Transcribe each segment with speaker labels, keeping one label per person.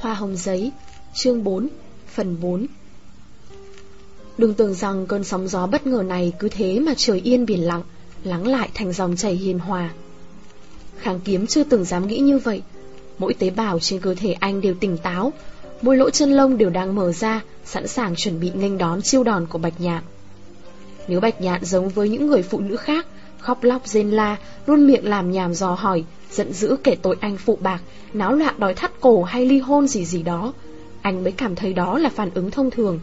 Speaker 1: Hoa hồng giấy, chương 4, phần 4 Đừng tưởng rằng cơn sóng gió bất ngờ này cứ thế mà trời yên biển lặng, lắng lại thành dòng chảy hiền hòa. Kháng kiếm chưa từng dám nghĩ như vậy. Mỗi tế bào trên cơ thể anh đều tỉnh táo, mỗi lỗ chân lông đều đang mở ra, sẵn sàng chuẩn bị nghênh đón chiêu đòn của Bạch Nhạn. Nếu Bạch Nhạn giống với những người phụ nữ khác, khóc lóc rên la, luôn miệng làm nhảm dò hỏi, giận dữ kể tội anh phụ bạc, náo loạn đòi thắt cổ hay ly hôn gì gì đó, anh mới cảm thấy đó là phản ứng thông thường.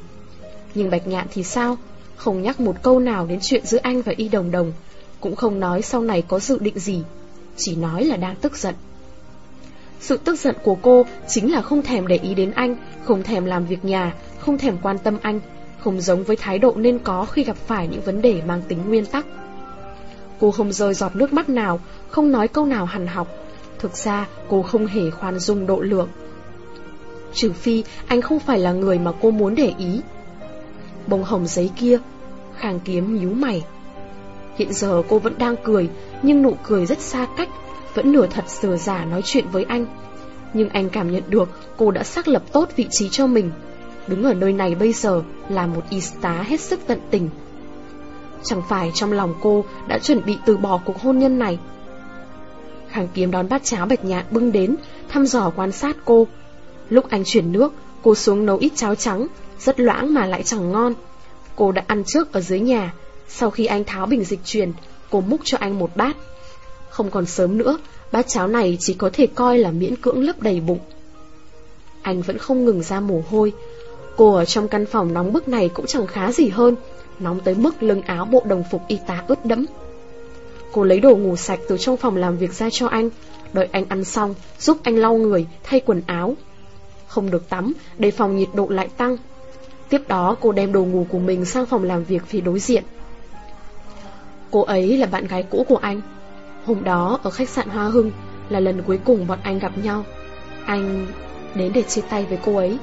Speaker 1: Nhưng Bạch Nhạn thì sao? Không nhắc một câu nào đến chuyện giữa anh và Y Đồng Đồng, cũng không nói sau này có dự định gì, chỉ nói là đang tức giận. Sự tức giận của cô chính là không thèm để ý đến anh, không thèm làm việc nhà, không thèm quan tâm anh, không giống với thái độ nên có khi gặp phải những vấn đề mang tính nguyên tắc. Cô không rơi giọt nước mắt nào, không nói câu nào hằn học. Thực ra cô không hề khoan dung độ lượng. Trừ phi anh không phải là người mà cô muốn để ý. Bông hồng giấy kia, khang kiếm nhíu mày. Hiện giờ cô vẫn đang cười, nhưng nụ cười rất xa cách, vẫn nửa thật sửa giả nói chuyện với anh. Nhưng anh cảm nhận được cô đã xác lập tốt vị trí cho mình. Đứng ở nơi này bây giờ là một y tá hết sức tận tình. Chẳng phải trong lòng cô đã chuẩn bị từ bỏ cuộc hôn nhân này. Khang kiếm đón bát cháo bạch nhạn bưng đến, thăm dò quan sát cô. Lúc anh chuyển nước, cô xuống nấu ít cháo trắng, rất loãng mà lại chẳng ngon. Cô đã ăn trước ở dưới nhà, sau khi anh tháo bình dịch truyền, cô múc cho anh một bát. Không còn sớm nữa, bát cháo này chỉ có thể coi là miễn cưỡng lấp đầy bụng. Anh vẫn không ngừng ra mồ hôi. Cô ở trong căn phòng nóng bức này cũng chẳng khá gì hơn, nóng tới mức lưng áo bộ đồng phục y tá ướt đẫm. Cô lấy đồ ngủ sạch từ trong phòng làm việc ra cho anh, đợi anh ăn xong, giúp anh lau người, thay quần áo. Không được tắm, để phòng nhiệt độ lại tăng. Tiếp đó cô đem đồ ngủ của mình sang phòng làm việc phía đối diện. Cô ấy là bạn gái cũ của anh. Hôm đó ở khách sạn Hoa Hưng là lần cuối cùng bọn anh gặp nhau. Anh đến để chia tay với cô ấy.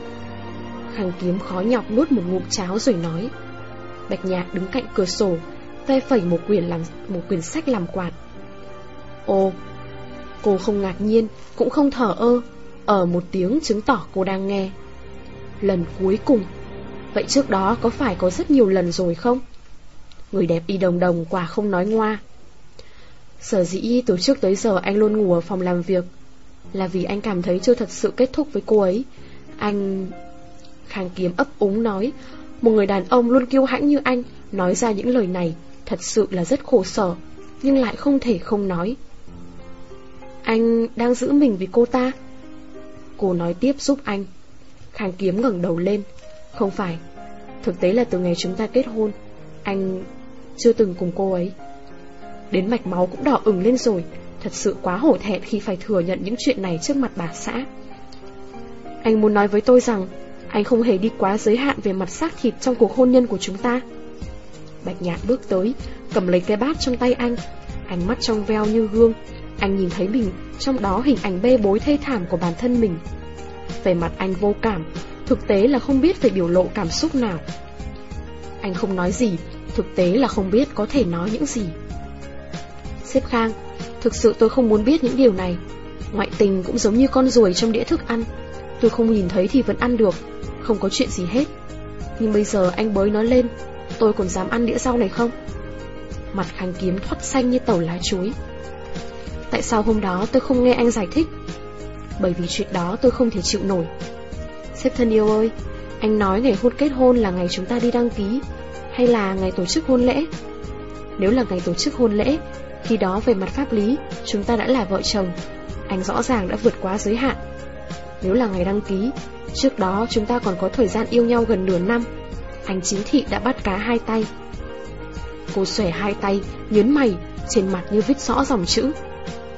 Speaker 1: Hàng kiếm khó nhọc nuốt một ngụm cháo rồi nói. Bạch Nhạc đứng cạnh cửa sổ, tay phẩy một quyển làm một quyển sách làm quạt. Ồ, cô không ngạc nhiên, cũng không thở ơ, ở một tiếng chứng tỏ cô đang nghe. Lần cuối cùng, vậy trước đó có phải có rất nhiều lần rồi không? Người đẹp y đồng đồng quả không nói ngoa. Sở dĩ từ trước tới giờ anh luôn ngủ ở phòng làm việc Là vì anh cảm thấy chưa thật sự kết thúc với cô ấy Anh... Khang kiếm ấp úng nói một người đàn ông luôn kiêu hãnh như anh Nói ra những lời này Thật sự là rất khổ sở, Nhưng lại không thể không nói. Anh đang giữ mình vì cô ta? Cô nói tiếp giúp anh. Khang kiếm ngẩng đầu lên. Không phải, Thực tế là từ ngày chúng ta kết hôn, Anh chưa từng cùng cô ấy. Đến mạch máu cũng đỏ ửng lên rồi, Thật sự quá hổ thẹn khi phải thừa nhận những chuyện này trước mặt bà xã. Anh muốn nói với tôi rằng, anh không hề đi quá giới hạn về mặt xác thịt trong cuộc hôn nhân của chúng ta. Bạch nhạn bước tới, Cầm lấy cái bát trong tay anh. Ánh mắt trong veo như gương, Anh nhìn thấy mình, Trong đó hình ảnh bê bối thê thảm của bản thân mình. Về mặt anh vô cảm, Thực tế là không biết phải biểu lộ cảm xúc nào. Anh không nói gì, Thực tế là không biết có thể nói những gì. Xếp Khang, Thực sự tôi không muốn biết những điều này. Ngoại tình cũng giống như con ruồi trong đĩa thức ăn. Tôi không nhìn thấy thì vẫn ăn được, Không có chuyện gì hết. Nhưng bây giờ anh bới nó lên Tôi còn dám ăn đĩa rau này không? Mặt Khánh kiếm thoát xanh như tàu lá chuối. Tại sao hôm đó tôi không nghe anh giải thích? Bởi vì chuyện đó tôi không thể chịu nổi. Sếp thân yêu ơi, Anh nói ngày hôn kết hôn là ngày chúng ta đi đăng ký, Hay là ngày tổ chức hôn lễ? Nếu là ngày tổ chức hôn lễ, Khi đó về mặt pháp lý, Chúng ta đã là vợ chồng. Anh rõ ràng đã vượt quá giới hạn. Nếu là ngày đăng ký, Trước đó chúng ta còn có thời gian yêu nhau gần nửa năm. Anh chính thị đã bắt cá hai tay. Cô xòe hai tay, Nhớn mày, Trên mặt như viết rõ dòng chữ.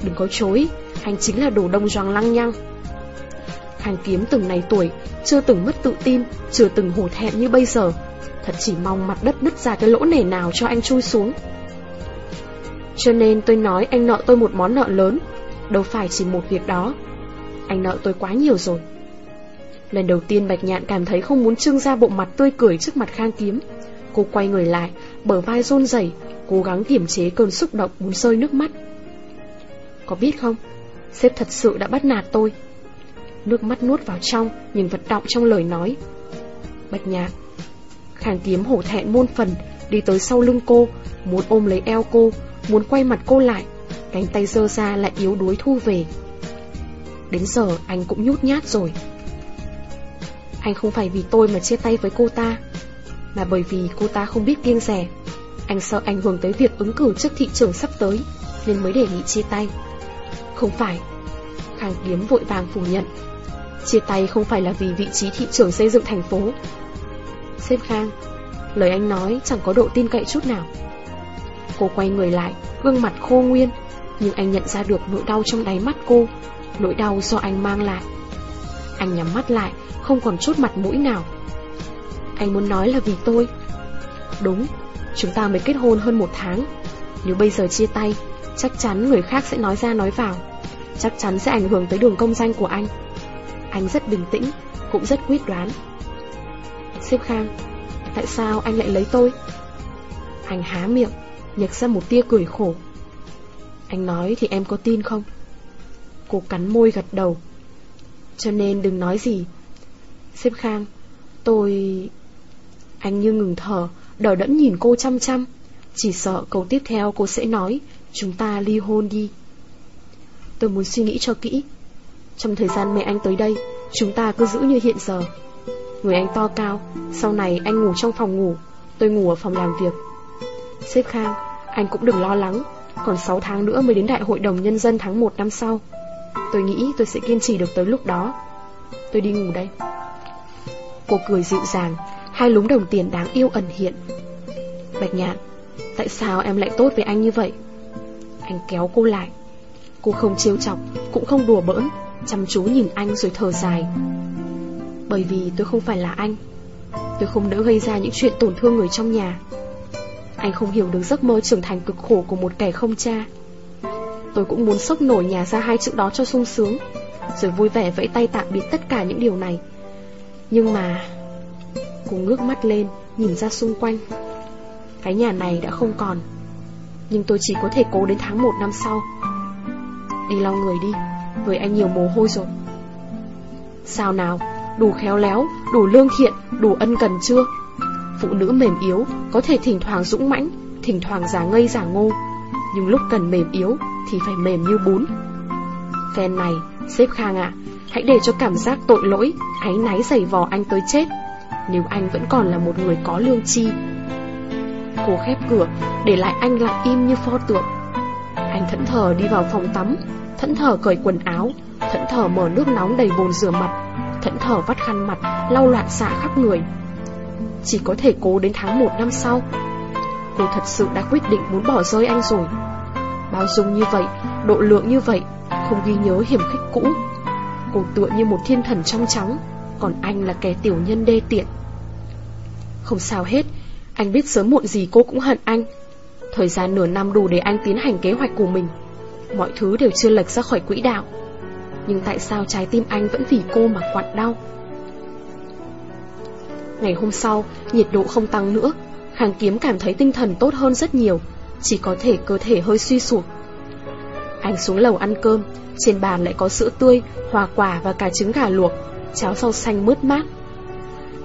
Speaker 1: Đừng có chối Anh chính là đồ đông doang lăng nhăng. Khang kiếm từng này tuổi, Chưa từng mất tự tin, Chưa từng hổ thẹn như bây giờ. Thật chỉ mong mặt đất nứt ra cái lỗ nể nào cho anh chui xuống. Cho nên tôi nói anh nợ tôi một món nợ lớn. Đâu phải chỉ một việc đó. Anh nợ tôi quá nhiều rồi. Lần đầu tiên Bạch Nhạn cảm thấy không muốn trưng ra bộ mặt tươi cười trước mặt Khang Kiếm. Cô quay người lại, bờ vai run rẩy, cố gắng kiềm chế cơn xúc động muốn rơi nước mắt. Có biết không, sếp thật sự đã bắt nạt tôi. Nước mắt nuốt vào trong Nhưng vật động trong lời nói. Bạch nhạn. Khang kiếm hổ thẹn muôn phần Đi tới sau lưng cô Muốn ôm lấy eo cô Muốn quay mặt cô lại. Cánh tay dơ ra lại yếu đuối thu về. Đến giờ anh cũng nhút nhát rồi. Anh không phải vì tôi mà chia tay với cô ta, Mà bởi vì cô ta không biết kiêng rẻ. Anh sợ ảnh hưởng tới việc ứng cử trước thị trường sắp tới, Nên mới đề nghị chia tay. Không phải Khang Kiếm vội vàng phủ nhận. Chia tay không phải là vì vị trí thị trường xây dựng thành phố. Xếp Khang, Lời anh nói chẳng có độ tin cậy chút nào. Cô quay người lại, Gương mặt khô nguyên, Nhưng anh nhận ra được nỗi đau trong đáy mắt cô, Nỗi đau do anh mang lại. Anh nhắm mắt lại không còn chút mặt mũi nào. Anh muốn nói là vì tôi. Đúng, Chúng ta mới kết hôn hơn một tháng. Nếu bây giờ chia tay, Chắc chắn người khác sẽ nói ra nói vào. Chắc chắn sẽ ảnh hưởng tới đường công danh của anh. Anh rất bình tĩnh, Cũng rất quyết đoán. Sếp Khang, Tại sao anh lại lấy tôi? Anh há miệng Nhật ra một tia cười khổ. Anh nói thì em có tin không? Cô cắn môi gật đầu. Cho nên đừng nói gì. Xếp Khang. Tôi... Anh như ngừng thở đỏ đẫn nhìn cô chăm chăm. Chỉ sợ câu tiếp theo cô sẽ nói, Chúng ta ly hôn đi. Tôi muốn suy nghĩ cho kỹ. Trong thời gian mẹ anh tới đây, Chúng ta cứ giữ như hiện giờ. Người anh to cao, Sau này anh ngủ trong phòng ngủ, Tôi ngủ ở phòng làm việc. Xếp Khang, Anh cũng đừng lo lắng. Còn 6 tháng nữa mới đến đại hội đồng nhân dân tháng 1 năm sau. Tôi nghĩ tôi sẽ kiên trì được tới lúc đó. Tôi đi ngủ đây. Cô cười dịu dàng, Hai lúm đồng tiền đáng yêu ẩn hiện. Bạch nhạn, Tại sao em lại tốt với anh như vậy? Anh kéo cô lại. Cô không trêu chọc, Cũng không đùa bỡn, Chăm chú nhìn anh rồi thở dài. Bởi vì tôi không phải là anh, Tôi không đỡ gây ra những chuyện tổn thương người trong nhà. Anh không hiểu được giấc mơ trưởng thành cực khổ của một kẻ không cha. Tôi cũng muốn sốc nổi nhà ra hai chữ đó cho sung sướng, Rồi vui vẻ vẫy tay tạm biệt tất cả những điều này. Nhưng mà Cô ngước mắt lên Nhìn ra xung quanh. Cái nhà này đã không còn. Nhưng tôi chỉ có thể cố đến tháng 1 năm sau. Đi lau người đi Với anh nhiều mồ hôi rồi. Sao nào Đủ khéo léo, đủ lương thiện, đủ ân cần chưa? Phụ nữ mềm yếu Có thể thỉnh thoảng dũng mãnh Thỉnh thoảng giả ngây giả ngô. Nhưng lúc cần mềm yếu Thì phải mềm như bún. Phen này, xếp Khang ạ Hãy để cho cảm giác tội lỗi, Áy náy giày vò anh tới chết. Nếu anh vẫn còn là một người có lương chi Cô khép cửa, Để lại anh lặng im như pho tượng. Anh thẫn thờ đi vào phòng tắm, Thẫn thờ cởi quần áo, Thẫn thờ mở nước nóng đầy bồn rửa mặt, Thẫn thờ vắt khăn mặt, Lau loạn xạ khắp người. Chỉ có thể cố đến tháng 1 năm sau. Cô thật sự đã quyết định muốn bỏ rơi anh rồi. Bao dung như vậy, Độ lượng như vậy, Không ghi nhớ hiểm khích cũ. Cô tựa như một thiên thần trong trắng Còn anh là kẻ tiểu nhân đê tiện. Không sao hết Anh biết sớm muộn gì cô cũng hận anh. Thời gian nửa năm đủ để anh tiến hành kế hoạch của mình. Mọi thứ đều chưa lệch ra khỏi quỹ đạo. Nhưng tại sao trái tim anh vẫn vì cô mà quặn đau? Ngày hôm sau, nhiệt độ không tăng nữa. Khang kiếm cảm thấy tinh thần tốt hơn rất nhiều. Chỉ có thể cơ thể hơi suy sụp. Anh xuống lầu ăn cơm. Trên bàn lại có sữa tươi, hoa quả và cả trứng gà luộc. Cháo rau xanh mướt mát.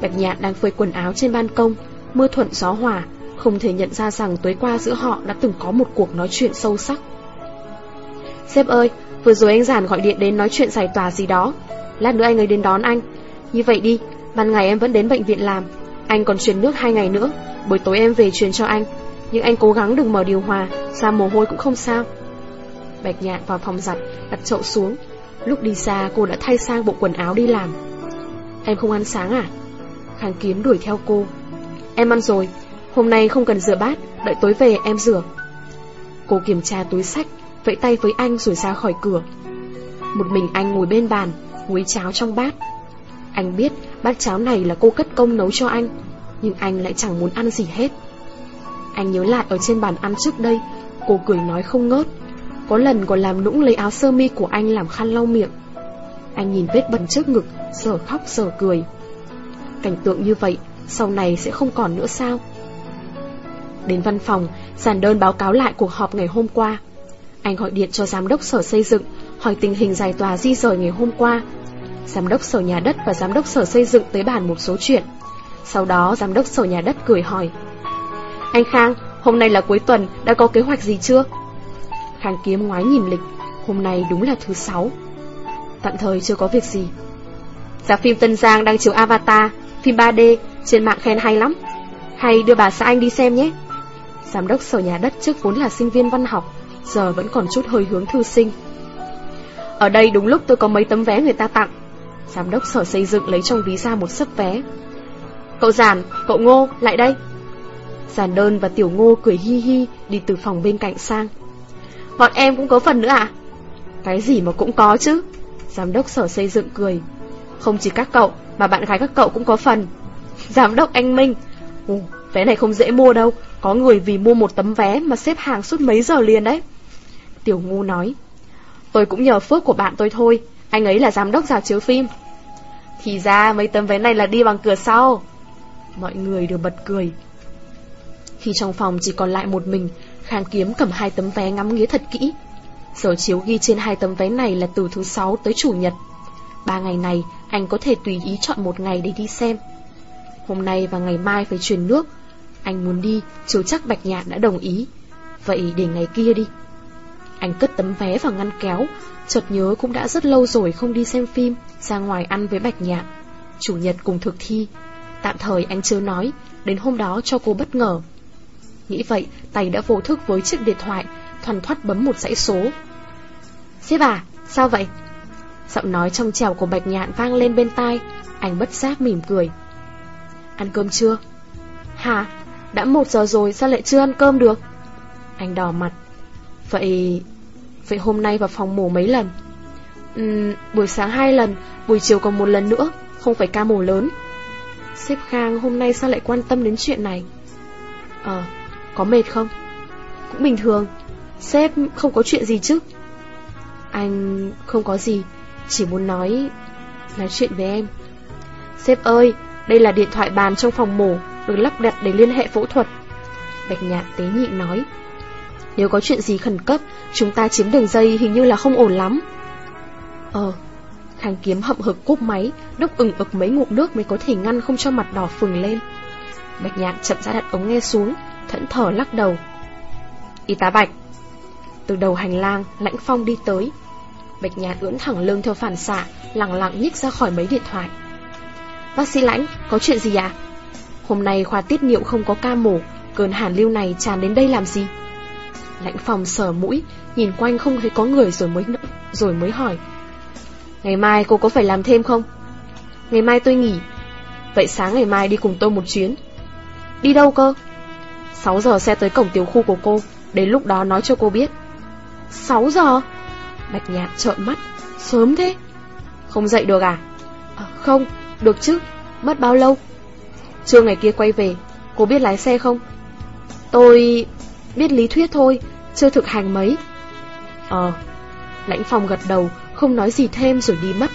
Speaker 1: Bạch nhạn đang phơi quần áo trên ban công. Mưa thuận gió hòa Không thể nhận ra rằng tối qua giữa họ đã từng có một cuộc nói chuyện sâu sắc. Sếp ơi, vừa rồi anh Giản gọi điện đến nói chuyện giải tỏa gì đó. Lát nữa anh ấy đến đón anh. Như vậy đi, ban ngày em vẫn đến bệnh viện làm. Anh còn truyền nước hai ngày nữa. Buổi tối em về truyền cho anh. Nhưng anh cố gắng đừng mở điều hòa Ra mồ hôi cũng không sao. Bạch nhạn vào phòng giặt, Đặt chậu xuống. Lúc đi xa, cô đã thay sang bộ quần áo đi làm. Em không ăn sáng à? Khang kiếm đuổi theo cô. Em ăn rồi, Hôm nay không cần rửa bát, Đợi tối về em rửa. Cô kiểm tra túi sách, Vẫy tay với anh rồi ra khỏi cửa. Một mình anh ngồi bên bàn Muối cháo trong bát. Anh biết bát cháo này là cô cất công nấu cho anh, Nhưng anh lại chẳng muốn ăn gì hết. Anh nhớ lại ở trên bàn ăn trước đây, Cô cười nói không ngớt. Có lần còn làm nũng lấy áo sơ mi của anh làm khăn lau miệng Anh nhìn vết bẩn trước ngực Giờ khóc giờ cười Cảnh tượng như vậy Sau này sẽ không còn nữa sao Đến văn phòng Giản đơn báo cáo lại cuộc họp ngày hôm qua anh gọi điện cho giám đốc sở xây dựng Hỏi tình hình giải tòa di rời ngày hôm qua Giám đốc sở nhà đất và giám đốc sở xây dựng tới bàn một số chuyện. Sau đó giám đốc sở nhà đất cười hỏi. Anh Khang, hôm nay là cuối tuần, đã có kế hoạch gì chưa? Khang kiếm ngoái nhìn lịch, hôm nay đúng là thứ sáu. Tạm thời chưa có việc gì. Giả phim Tân Giang đang chiếu Avatar, phim 3D, trên mạng khen hay lắm. Hay đưa bà xã anh đi xem nhé. Giám đốc sở nhà đất trước vốn là sinh viên văn học, giờ vẫn còn chút hơi hướng thư sinh. Ở đây đúng lúc tôi có mấy tấm vé người ta tặng. Giám đốc sở xây dựng lấy trong ví ra một sấp vé. Cậu Giản, cậu Ngô, lại đây. Giản đơn và Tiểu Ngô cười hi hi đi từ phòng bên cạnh sang. Bọn em cũng có phần nữa à? Cái gì mà cũng có chứ. Giám đốc sở xây dựng cười. Không chỉ các cậu, mà bạn gái các cậu cũng có phần. Giám đốc anh Minh. Ồ, vé này không dễ mua đâu, có người vì mua một tấm vé mà xếp hàng suốt mấy giờ liền đấy. Tiểu ngu nói. Tôi cũng nhờ phước của bạn tôi thôi, anh ấy là giám đốc rào chiếu phim. Thì ra mấy tấm vé này là đi bằng cửa sau. Mọi người đều bật cười. Khi trong phòng chỉ còn lại một mình, Khang Kiếm cầm hai tấm vé ngắm nghía thật kỹ. Giờ chiếu ghi trên hai tấm vé này là từ thứ sáu tới chủ nhật. Ba ngày này, anh có thể tùy ý chọn một ngày để đi xem. Hôm nay và ngày mai phải chuyển nước. Anh muốn đi, chiếu chắc Bạch Nhạn đã đồng ý. Vậy để ngày kia đi. Anh cất tấm vé vào ngăn kéo, chợt nhớ cũng đã rất lâu rồi không đi xem phim, ra ngoài ăn với Bạch Nhạn. Chủ nhật cùng thực thi. Tạm thời anh chưa nói, đến hôm đó cho cô bất ngờ. Nghĩ vậy, tay đã vô thức với chiếc điện thoại, thoăn thoắt bấm một dãy số. Sếp à, sao vậy? Giọng nói trong trèo của Bạch Nhạn vang lên bên tai, anh bất giác mỉm cười. Ăn cơm chưa? Hả? Đã một giờ rồi sao lại chưa ăn cơm được? Anh đỏ mặt. Vậy... Vậy hôm nay vào phòng mổ mấy lần? Uhm, buổi sáng hai lần, buổi chiều còn một lần nữa, không phải ca mổ lớn. Sếp Khang hôm nay sao lại quan tâm đến chuyện này? Ờ, có mệt không? Cũng bình thường, sếp không có chuyện gì chứ? Anh không có gì, chỉ muốn nói... nói chuyện với em. Sếp ơi, đây là điện thoại bàn trong phòng mổ, được lắp đặt để liên hệ phẫu thuật. Bạch nhạc tế nhị nói. Nếu có chuyện gì khẩn cấp, chúng ta chiếm đường dây hình như là không ổn lắm. Ờ, Khang kiếm hậm hực cúp máy, đốc ửng ực mấy ngụm nước mới có thể ngăn không cho mặt đỏ phừng lên. Bạch nhạc chậm ra đặt ống nghe xuống, thẫn thở lắc đầu. Y tá Bạch. Từ đầu hành lang, Lãnh Phong đi tới. Bạch nhàn ưỡn thẳng lưng theo phản xạ, lặng lặng nhích ra khỏi mấy điện thoại. Bác sĩ Lãnh, có chuyện gì ạ? À? Hôm nay khoa tiết niệu không có ca mổ, cơn hàn lưu này tràn đến đây làm gì? Lãnh phòng sờ mũi, nhìn quanh không thấy có người rồi mới rồi mới hỏi. Ngày mai cô có phải làm thêm không? Ngày mai tôi nghỉ. Vậy sáng ngày mai đi cùng tôi một chuyến. Đi đâu cơ? 6 giờ xe tới cổng tiểu khu của cô, đến lúc đó nói cho cô biết. 6 giờ? Bạch Nhạc trợn mắt, sớm thế. Không dậy được à? à không, được chứ, mất bao lâu? Trưa ngày kia quay về, cô biết lái xe không? Tôi biết lý thuyết thôi, chưa thực hành mấy. Ờ, lãnh phòng gật đầu, không nói gì thêm rồi đi mất.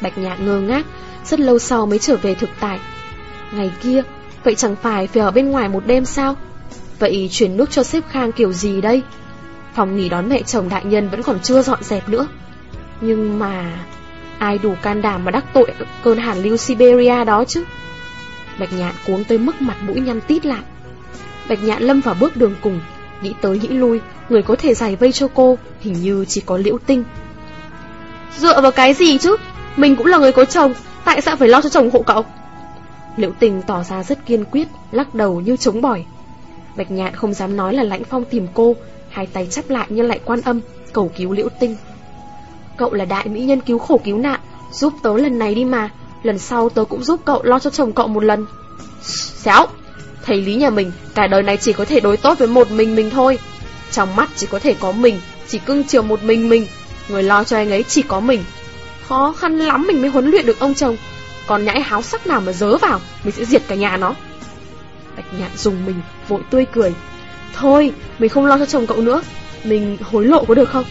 Speaker 1: Bạch nhạn ngơ ngác, rất lâu sau mới trở về thực tại. Ngày kia, vậy chẳng phải phải ở bên ngoài một đêm sao? Vậy chuyển nước cho xếp khang kiểu gì đây? Phòng nghỉ đón mẹ chồng đại nhân vẫn còn chưa dọn dẹp nữa. Nhưng mà... Ai đủ can đảm mà đắc tội cơn hàn lưu Siberia đó chứ? Bạch nhạn cuốn tới mức mặt mũi nhăn tít lại. Bạch nhạn lâm vào bước đường cùng, nghĩ tới nghĩ lui, người có thể giải vây cho cô, hình như chỉ có liễu tinh. Dựa vào cái gì chứ? Mình cũng là người có chồng, tại sao phải lo cho chồng hộ cậu? Liễu tình tỏ ra rất kiên quyết, lắc đầu như chống bỏi. Bạch nhạn không dám nói là lãnh phong tìm cô, hai tay chắp lại như lại quan âm, cầu cứu liễu tinh. Cậu là đại mỹ nhân cứu khổ cứu nạn, giúp tớ lần này đi mà, lần sau tớ cũng giúp cậu lo cho chồng cậu một lần. Xéo, thầy lý nhà mình, cả đời này chỉ có thể đối tốt với một mình mình thôi. Trong mắt chỉ có thể có mình, chỉ cưng chiều một mình mình, người lo cho anh ấy chỉ có mình. Khó khăn lắm mình mới huấn luyện được ông chồng, còn nhãi háo sắc nào mà dớ vào, mình sẽ diệt cả nhà nó. Bạch nhạn dùng mình, vội tươi cười. Thôi, mình không lo cho chồng cậu nữa, mình hối lộ có được không?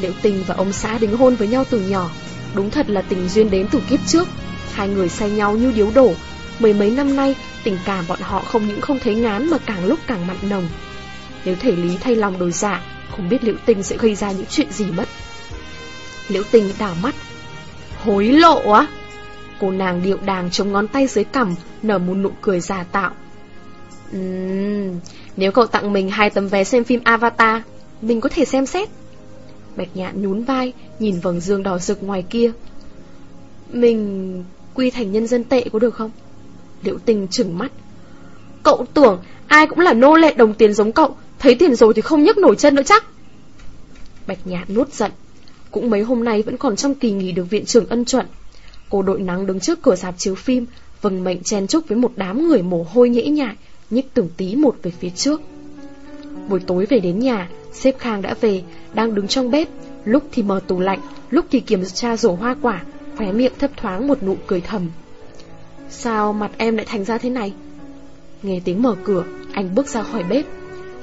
Speaker 1: Liễu tình và ông xã đính hôn với nhau từ nhỏ, đúng thật là tình duyên đến từ kiếp trước. Hai người say nhau như điếu đổ, mười mấy năm nay tình cảm bọn họ không những không thấy ngán mà càng lúc càng mặn nồng. Nếu thể lý thay lòng đổi dạ, không biết liễu tình sẽ gây ra những chuyện gì mất. Liễu tình đảo mắt. Hối lộ á? Cô nàng điệu đàng chống ngón tay dưới cằm, nở một nụ cười giả tạo. Uhm, nếu cậu tặng mình hai tấm vé xem phim Avatar, mình có thể xem xét. Bạch nhạn nhún vai, nhìn vầng dương đỏ rực ngoài kia. Mình quy thành nhân dân tệ có được không? Liễu tình chừng mắt. Cậu tưởng ai cũng là nô lệ đồng tiền giống cậu, thấy tiền rồi thì không nhấc nổi chân nữa chắc. Bạch nhạn nuốt giận. Cũng mấy hôm nay vẫn còn trong kỳ nghỉ được viện trưởng ân chuẩn. Cô đội nắng đứng trước cửa sạp chiếu phim, vâng mệnh chen chúc với một đám người mồ hôi nhễ nhại, nhích từng tí một về phía trước. Buổi tối về đến nhà, sếp Khang đã về, đang đứng trong bếp, lúc thì mở tủ lạnh, lúc thì kiểm tra rổ hoa quả, khóe miệng thấp thoáng một nụ cười thầm. Sao mặt em lại thành ra thế này? Nghe tiếng mở cửa, anh bước ra khỏi bếp.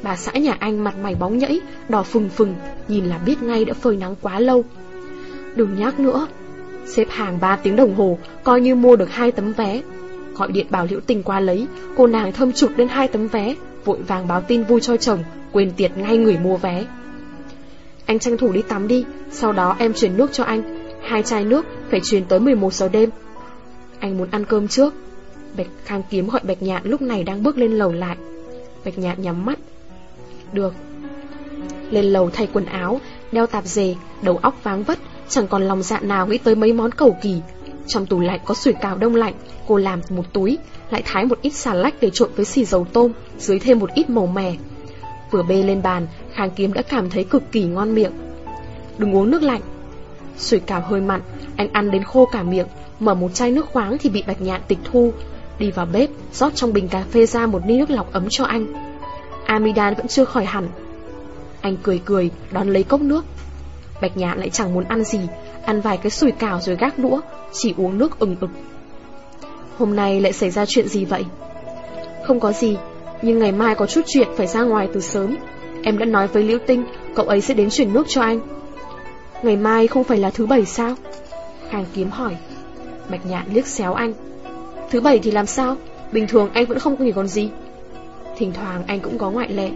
Speaker 1: Bà xã nhà anh mặt mày bóng nhẫy, đỏ phừng phừng, nhìn là biết ngay đã phơi nắng quá lâu. Đừng nhắc nữa. Xếp hàng 3 tiếng đồng hồ, coi như mua được hai tấm vé. Gọi điện bảo Liễu Tình qua lấy, cô nàng thâm chụp lên hai tấm vé, vội vàng báo tin vui cho chồng, quên tiệt ngay người mua vé. Anh tranh thủ đi tắm đi, sau đó em chuyển nước cho anh. Hai chai nước phải chuyển tới 11 giờ đêm. Anh muốn ăn cơm trước. Bạch Khang Kiếm gọi Bạch Nhạn lúc này đang bước lên lầu lại. Bạch Nhạn nhắm mắt. Được. Lên lầu thay quần áo, đeo tạp dề, đầu óc váng vất, chẳng còn lòng dạ nào nghĩ tới mấy món cầu kỳ. Trong tủ lạnh có sủi cảo đông lạnh, cô làm một túi, lại thái một ít xà lách để trộn với xì dầu tôm, dưới thêm một ít màu mè. Vừa bê lên bàn, Khang Kiếm đã cảm thấy cực kỳ ngon miệng. Đừng uống nước lạnh. Sủi cảo hơi mặn, anh ăn đến khô cả miệng, mở một chai nước khoáng thì bị bạch nhạn tịch thu. Đi vào bếp, rót trong bình cà phê ra một ly nước lọc ấm cho anh. Amidan vẫn chưa khỏi hẳn. Anh cười cười, đón lấy cốc nước. Bạch nhạn lại chẳng muốn ăn gì, ăn vài cái sủi cảo rồi gác đũa, chỉ uống nước ừng ực. Hôm nay lại xảy ra chuyện gì vậy? Không có gì, nhưng ngày mai có chút chuyện phải ra ngoài từ sớm. Em đã nói với Liễu Tinh, cậu ấy sẽ đến chuyển nước cho anh. Ngày mai không phải là thứ bảy sao? Khang kiếm hỏi. Bạch nhạn liếc xéo anh. Thứ bảy thì làm sao? Bình thường anh vẫn không nghỉ còn gì. Thỉnh thoảng anh cũng có ngoại lệ.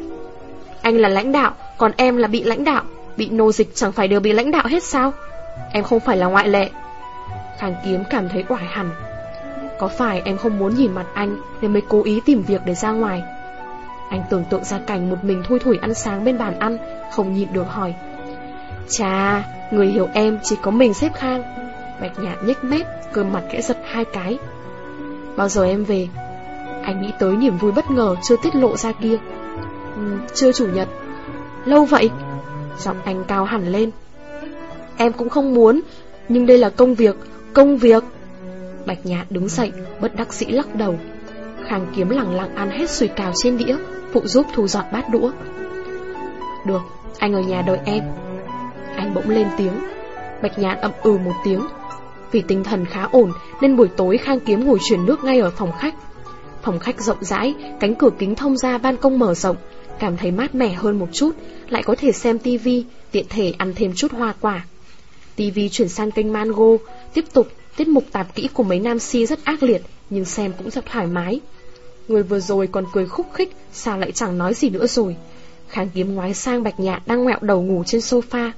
Speaker 1: Anh là lãnh đạo, còn em là bị lãnh đạo. Bị nô dịch chẳng phải đều bị lãnh đạo hết sao? Em không phải là ngoại lệ. Khang kiếm cảm thấy oải hẳn. Có phải em không muốn nhìn mặt anh Nên mới cố ý tìm việc để ra ngoài? Anh tưởng tượng ra cảnh một mình thui thủi ăn sáng bên bàn ăn Không nhịn được hỏi. Chà, người hiểu em chỉ có mình xếp khang Bạch nhạc nhếch mép Cơ mặt kẽ giật hai cái. Bao giờ em về? Anh nghĩ tới niềm vui bất ngờ chưa tiết lộ ra kia. Ừ, Chưa chủ nhật. Lâu vậy? Giọng anh cao hẳn lên Em cũng không muốn Nhưng đây là công việc Công việc Bạch Nhạn đứng dậy, bất đắc sĩ lắc đầu. Khang kiếm lặng lặng ăn hết sủi cào trên đĩa, phụ giúp thu dọn bát đũa. Được, anh ở nhà đợi em. Anh bỗng lên tiếng. Bạch Nhạn ậm ừ một tiếng. Vì tinh thần khá ổn nên buổi tối Khang kiếm ngồi chuyển nước ngay ở phòng khách. Phòng khách rộng rãi, cánh cửa kính thông ra ban công mở rộng, cảm thấy mát mẻ hơn một chút, lại có thể xem tivi, tiện thể ăn thêm chút hoa quả. Tivi chuyển sang kênh Mango, tiếp tục Tiết mục tạp kỹ của mấy nam si rất ác liệt, nhưng xem cũng rất thoải mái. Người vừa rồi còn cười khúc khích, sao lại chẳng nói gì nữa rồi. Kháng kiếm ngoái sang bạch nhạn đang ngẹo đầu ngủ trên sofa.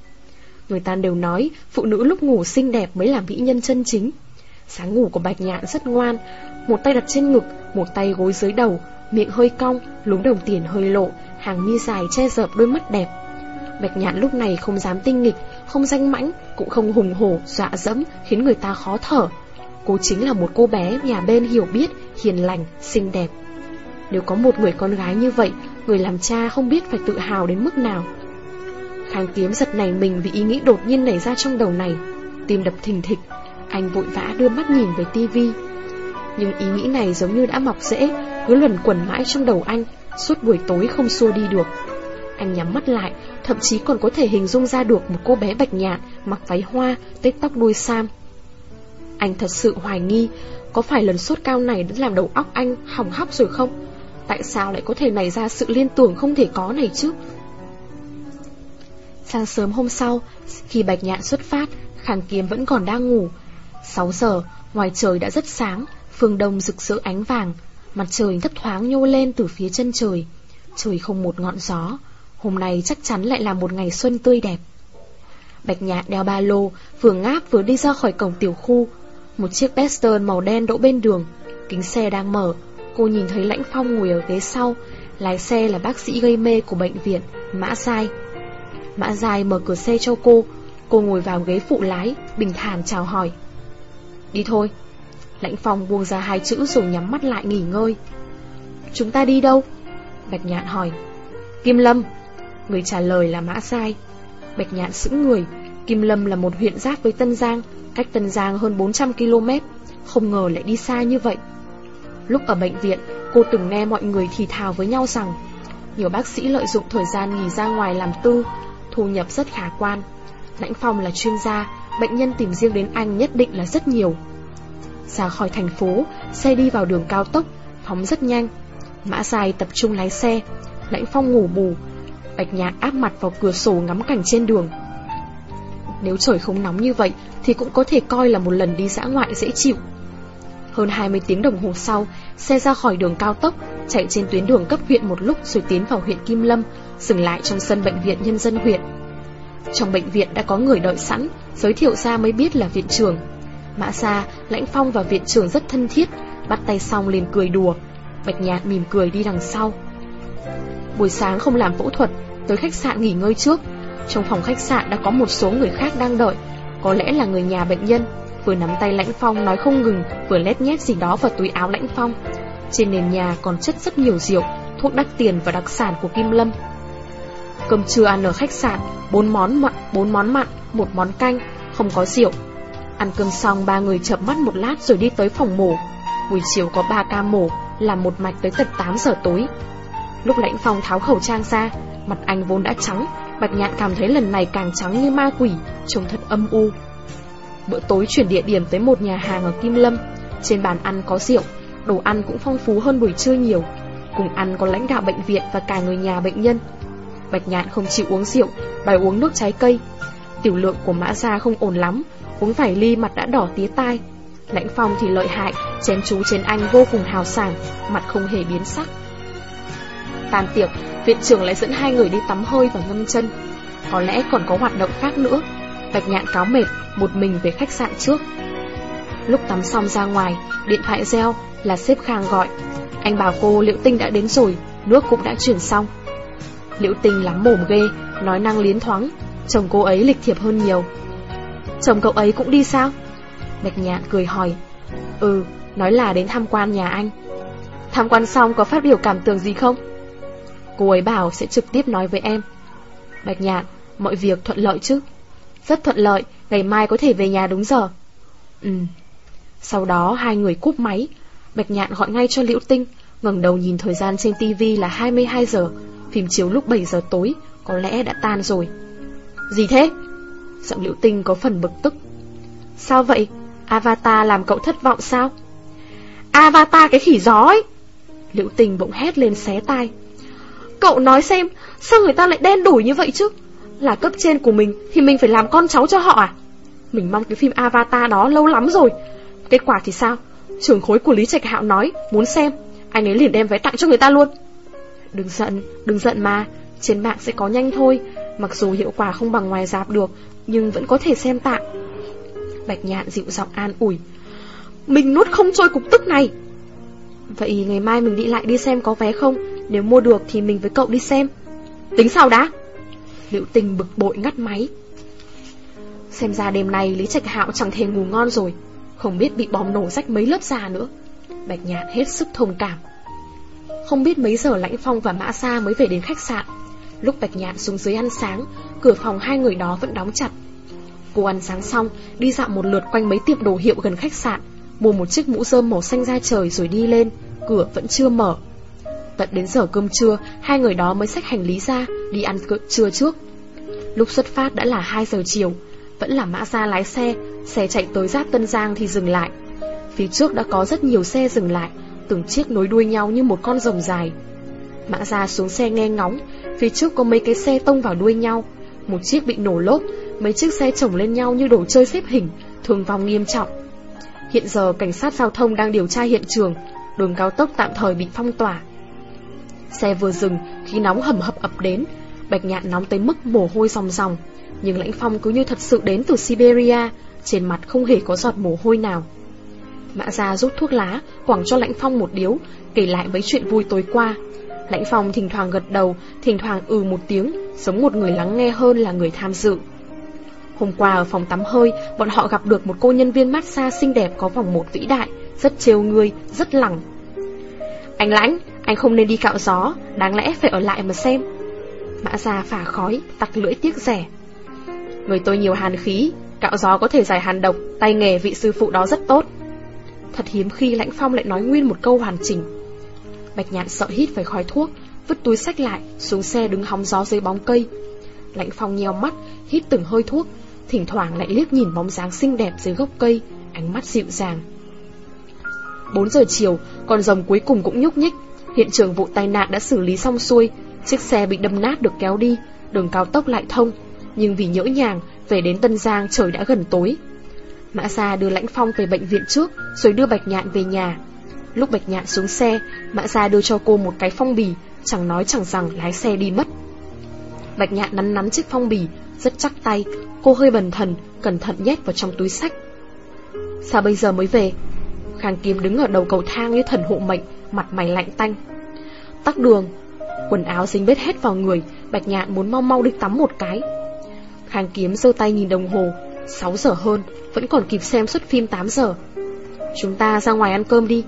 Speaker 1: Người ta đều nói, phụ nữ lúc ngủ xinh đẹp mới là mỹ nhân chân chính. Sáng ngủ của bạch nhạn rất ngoan, một tay đặt trên ngực, một tay gối dưới đầu, miệng hơi cong, lúm đồng tiền hơi lộ, hàng mi dài che dợp đôi mắt đẹp. Bạch nhạn lúc này không dám tinh nghịch, không danh mãnh, cũng không hùng hổ, dọa dẫm, khiến người ta khó thở. Cô chính là một cô bé nhà bên hiểu biết, hiền lành, xinh đẹp. Nếu có một người con gái như vậy, người làm cha không biết phải tự hào đến mức nào. Khang kiếm giật này mình vì ý nghĩ đột nhiên nảy ra trong đầu này. Tim đập thình thịch, anh vội vã đưa mắt nhìn về tivi. Nhưng ý nghĩ này giống như đã mọc rễ, cứ luẩn quẩn mãi trong đầu anh, suốt buổi tối không xua đi được. Anh nhắm mắt lại, thậm chí còn có thể hình dung ra được một cô bé bạch nhạn mặc váy hoa, tết tóc đuôi sam. Anh thật sự hoài nghi, có phải lần sốt cao này đã làm đầu óc anh hỏng hóc rồi không? Tại sao lại có thể nảy ra sự liên tưởng không thể có này chứ? Sáng sớm hôm sau, khi bạch nhạn xuất phát, khang kiếm vẫn còn đang ngủ. 6 giờ, ngoài trời đã rất sáng, phương đông rực rỡ ánh vàng, mặt trời thấp thoáng nhô lên từ phía chân trời. Trời không một ngọn gió, Hôm nay chắc chắn lại là một ngày xuân tươi đẹp Bạch nhạn đeo ba lô, vừa ngáp vừa đi ra khỏi cổng tiểu khu. Một chiếc Bester màu đen đỗ bên đường, kính xe đang mở. Cô nhìn thấy Lãnh Phong ngồi ở ghế sau, lái xe là bác sĩ gây mê của bệnh viện, Mã Giai. Mã Giai mở cửa xe cho cô, cô ngồi vào ghế phụ lái, bình thản chào hỏi. Đi thôi. Lãnh Phong buông ra hai chữ rồi nhắm mắt lại nghỉ ngơi. Chúng ta đi đâu? Bạch Nhạn hỏi. Kim Lâm. Người trả lời là Mã Sai. Bạch Nhạn sững người. Kim Lâm là một huyện giáp với Tân Giang, cách Tân Giang hơn 400 km. Không ngờ lại đi xa như vậy. Lúc ở bệnh viện, cô từng nghe mọi người thì thào với nhau rằng nhiều bác sĩ lợi dụng thời gian nghỉ ra ngoài làm tư, thu nhập rất khả quan. Lãnh Phong là chuyên gia, bệnh nhân tìm riêng đến anh nhất định là rất nhiều. Ra khỏi thành phố, xe đi vào đường cao tốc, phóng rất nhanh. Mã dài tập trung lái xe, Lãnh Phong ngủ bù, Bạch Nhạc áp mặt vào cửa sổ ngắm cảnh trên đường. Nếu trời không nóng như vậy thì cũng có thể coi là một lần đi dã ngoại dễ chịu. Hơn 20 tiếng đồng hồ sau, xe ra khỏi đường cao tốc, chạy trên tuyến đường cấp huyện một lúc rồi tiến vào huyện Kim Lâm, dừng lại trong sân bệnh viện nhân dân huyện. Trong bệnh viện đã có người đợi sẵn, giới thiệu ra mới biết là viện trưởng. Mã Sa, Lãnh Phong và viện trưởng rất thân thiết, bắt tay xong liền cười đùa. Bạch Nhạc mỉm cười đi đằng sau. Buổi sáng không làm phẫu thuật, tới khách sạn nghỉ ngơi trước. Trong phòng khách sạn đã có một số người khác đang đợi, có lẽ là người nhà bệnh nhân. Vừa nắm tay Lãnh Phong nói không ngừng, vừa lét nhét gì đó vào túi áo Lãnh Phong. Trên nền nhà còn chất rất nhiều rượu, thuốc đắt tiền và đặc sản của Kim Lâm. Cơm trưa ăn ở khách sạn, bốn món mặn, bốn món mặn, một món canh, không có rượu. Ăn cơm xong ba người chợp mắt một lát rồi đi tới phòng mổ. Buổi chiều có ba ca mổ, làm một mạch tới tận 8 giờ tối. Lúc lãnh phong tháo khẩu trang ra, mặt anh vốn đã trắng, Bạch Nhạn cảm thấy lần này càng trắng như ma quỷ, trông thật âm u. Bữa tối chuyển địa điểm tới một nhà hàng ở Kim Lâm, trên bàn ăn có rượu, đồ ăn cũng phong phú hơn buổi trưa nhiều. Cùng ăn có lãnh đạo bệnh viện và cả người nhà bệnh nhân. Bạch Nhạn không chịu uống rượu, đòi uống nước trái cây. Tiểu lượng của mã gia không ổn lắm, uống vài ly mặt đã đỏ tía tai. Lãnh phong thì lợi hại, chém chú trên anh vô cùng hào sảng, mặt không hề biến sắc. Tàn tiệc, viện trưởng lại dẫn hai người đi tắm hơi và ngâm chân. Có lẽ còn có hoạt động khác nữa. Bạch nhạn cáo mệt, một mình về khách sạn trước. Lúc tắm xong ra ngoài, điện thoại reo là xếp Khang gọi. Anh bảo cô Liễu Tinh đã đến rồi, nước cũng đã chuyển xong. Liễu Tinh lắm mồm ghê, nói năng liến thoáng, chồng cô ấy lịch thiệp hơn nhiều. Chồng cậu ấy cũng đi sao? Bạch nhạn cười hỏi. Ừ, nói là đến tham quan nhà anh. Tham quan xong có phát biểu cảm tưởng gì không? Cô ấy bảo sẽ trực tiếp nói với em. Bạch nhạn, mọi việc thuận lợi chứ? Rất thuận lợi, ngày mai có thể về nhà đúng giờ. Ừ. Sau đó hai người cúp máy, Bạch nhạn gọi ngay cho Liễu Tinh, ngẩng đầu nhìn thời gian trên tivi là 22 giờ, phim chiếu lúc 7 giờ tối, có lẽ đã tan rồi. Gì thế? Giọng Liễu Tinh có phần bực tức. Sao vậy? Avatar làm cậu thất vọng sao? Avatar cái khỉ gió ấy! Liễu Tinh bỗng hét lên xé tai. Cậu nói xem, sao người ta lại đen đủi như vậy chứ? Là cấp trên của mình thì mình phải làm con cháu cho họ à? Mình mong cái phim Avatar đó lâu lắm rồi. Kết quả thì sao? Trưởng khối của Lý Trạch Hạo nói, muốn xem, anh ấy liền đem vé tặng cho người ta luôn. Đừng giận, đừng giận mà, trên mạng sẽ có nhanh thôi, mặc dù hiệu quả không bằng ngoài dạp được, nhưng vẫn có thể xem tạm. Bạch nhạn dịu giọng an ủi. Mình nuốt không trôi cục tức này. Vậy ngày mai mình đi lại đi xem có vé không? Nếu mua được thì mình với cậu đi xem. Tính sao đã? Liễu tình bực bội ngắt máy. Xem ra đêm nay Lý Trạch Hạo chẳng thể ngủ ngon rồi, không biết bị bom nổ rách mấy lớp da nữa. Bạch Nhạn hết sức thông cảm. Không biết mấy giờ Lãnh Phong và Mã Sa mới về đến khách sạn. Lúc Bạch Nhạn xuống dưới ăn sáng, cửa phòng hai người đó vẫn đóng chặt. Cô ăn sáng xong, đi dạo một lượt quanh mấy tiệm đồ hiệu gần khách sạn, mua một chiếc mũ rơm màu xanh da trời rồi đi lên, cửa vẫn chưa mở. Tận đến giờ cơm trưa, hai người đó mới xách hành lý ra, đi ăn trưa trước. Lúc xuất phát đã là 2 giờ chiều, vẫn là mã ra lái xe, xe chạy tới giáp Tân Giang thì dừng lại. Phía trước đã có rất nhiều xe dừng lại, từng chiếc nối đuôi nhau như một con rồng dài. Mã ra xuống xe nghe ngóng, phía trước có mấy cái xe tông vào đuôi nhau, một chiếc bị nổ lốp, mấy chiếc xe chồng lên nhau như đồ chơi xếp hình, thường vong nghiêm trọng. Hiện giờ cảnh sát giao thông đang điều tra hiện trường, đường cao tốc tạm thời bị phong tỏa. Xe vừa dừng, khí nóng hầm hập ập đến, Bạch nhạn nóng tới mức mồ hôi ròng ròng, nhưng Lãnh Phong cứ như thật sự đến từ Siberia, trên mặt không hề có giọt mồ hôi nào. Mã Gia rút thuốc lá, quẳng cho Lãnh Phong một điếu, kể lại mấy chuyện vui tối qua. Lãnh Phong thỉnh thoảng gật đầu, thỉnh thoảng ừ một tiếng, giống một người lắng nghe hơn là người tham dự. Hôm qua ở phòng tắm hơi, bọn họ gặp được một cô nhân viên massage xinh đẹp có vòng một vĩ đại, rất trêu người, rất lẳng. Anh Lãnh, anh không nên đi cạo gió, đáng lẽ phải ở lại mà xem. Mã Gia phả khói, tặc lưỡi tiếc rẻ. Người tôi nhiều hàn khí, cạo gió có thể giải hàn độc, tay nghề vị sư phụ đó rất tốt. Thật hiếm khi Lãnh Phong lại nói nguyên một câu hoàn chỉnh. Bạch Nhạn sợ hít phải khói thuốc, vứt túi sách lại, xuống xe đứng hóng gió dưới bóng cây. Lãnh Phong nheo mắt, hít từng hơi thuốc, thỉnh thoảng lại liếc nhìn bóng dáng xinh đẹp dưới gốc cây, ánh mắt dịu dàng. 4 giờ chiều, con rồng cuối cùng cũng nhúc nhích. Hiện trường vụ tai nạn đã xử lý xong xuôi, chiếc xe bị đâm nát được kéo đi, đường cao tốc lại thông. Nhưng vì nhỡ nhàng, về đến Tân Giang trời đã gần tối. Mã Gia đưa Lãnh Phong về bệnh viện trước, rồi đưa Bạch Nhạn về nhà. Lúc Bạch Nhạn xuống xe, Mã Gia đưa cho cô một cái phong bì, chẳng nói chẳng rằng lái xe đi mất. Bạch Nhạn nắn nắn chiếc phong bì, rất chắc tay, cô hơi bần thần, cẩn thận nhét vào trong túi sách. Sao bây giờ mới về? Khang Kiếm đứng ở đầu cầu thang như thần hộ mệnh, mặt mày lạnh tanh. Tắc đường, quần áo dính bết hết vào người, Bạch Nhạn muốn mau mau đi tắm một cái. Khang Kiếm giơ tay nhìn đồng hồ, 6 giờ hơn, vẫn còn kịp xem suất phim 8 giờ. Chúng ta ra ngoài ăn cơm đi.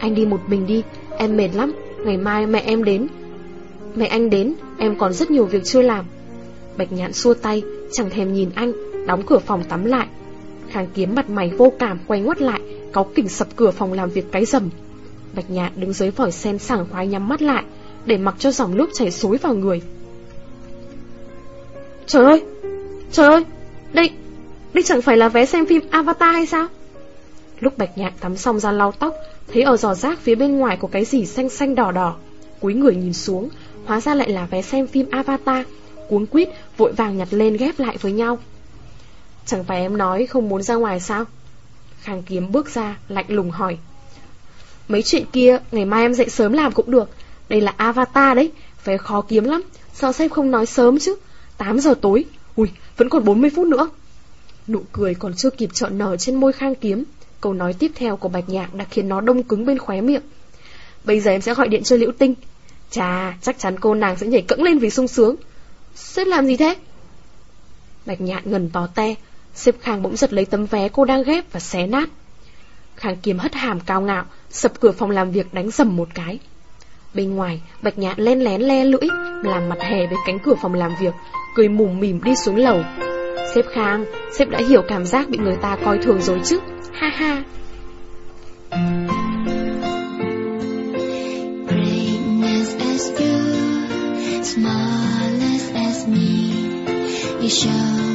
Speaker 1: Anh đi một mình đi, em mệt lắm, ngày mai mẹ em đến. Mẹ anh đến, em còn rất nhiều việc chưa làm. Bạch Nhạn xua tay, chẳng thèm nhìn anh, đóng cửa phòng tắm lại. Khang Kiếm mặt mày vô cảm quay ngoắt lại, có kỉnh sập cửa phòng làm việc cái rầm. Bạch Nhạn đứng dưới vòi sen sảng khoái nhắm mắt lại, để mặc cho dòng nước chảy xối vào người. Trời ơi! Trời ơi! Đây, đây chẳng phải là vé xem phim Avatar hay sao? Lúc Bạch Nhạn tắm xong ra lau tóc, thấy ở giò rác phía bên ngoài có cái gì xanh xanh đỏ đỏ. Cúi người nhìn xuống, hóa ra lại là vé xem phim Avatar. Cuốn quýt, vội vàng nhặt lên ghép lại với nhau. Chẳng phải em nói không muốn ra ngoài sao? Khang Kiếm bước ra, lạnh lùng hỏi. Mấy chuyện kia, ngày mai em dậy sớm làm cũng được. Đây là Avatar đấy, vé khó kiếm lắm. Sao sếp không nói sớm chứ? 8 giờ tối. Ui, vẫn còn 40 phút nữa. Nụ cười còn chưa kịp trọn nở trên môi Khang Kiếm. Câu nói tiếp theo của Bạch Nhạc đã khiến nó đông cứng bên khóe miệng. Bây giờ em sẽ gọi điện cho Liễu Tinh. Chà, chắc chắn cô nàng sẽ nhảy cẫng lên vì sung sướng. Sếp làm gì thế? Bạch Nhạn ngần to te, Sếp Khang bỗng giật lấy tấm vé cô đang ghép và xé nát. Khang kiếm hất hàm cao ngạo, sập cửa phòng làm việc đánh dầm một cái. Bên ngoài, Bạch Nhạn len lén le lưỡi, làm mặt hè với cánh cửa phòng làm việc, cười mùm mỉm đi xuống lầu. Sếp Khang, sếp đã hiểu cảm giác bị người ta coi thường rồi chứ, ha ha. Greatness as you, smallest as me, you show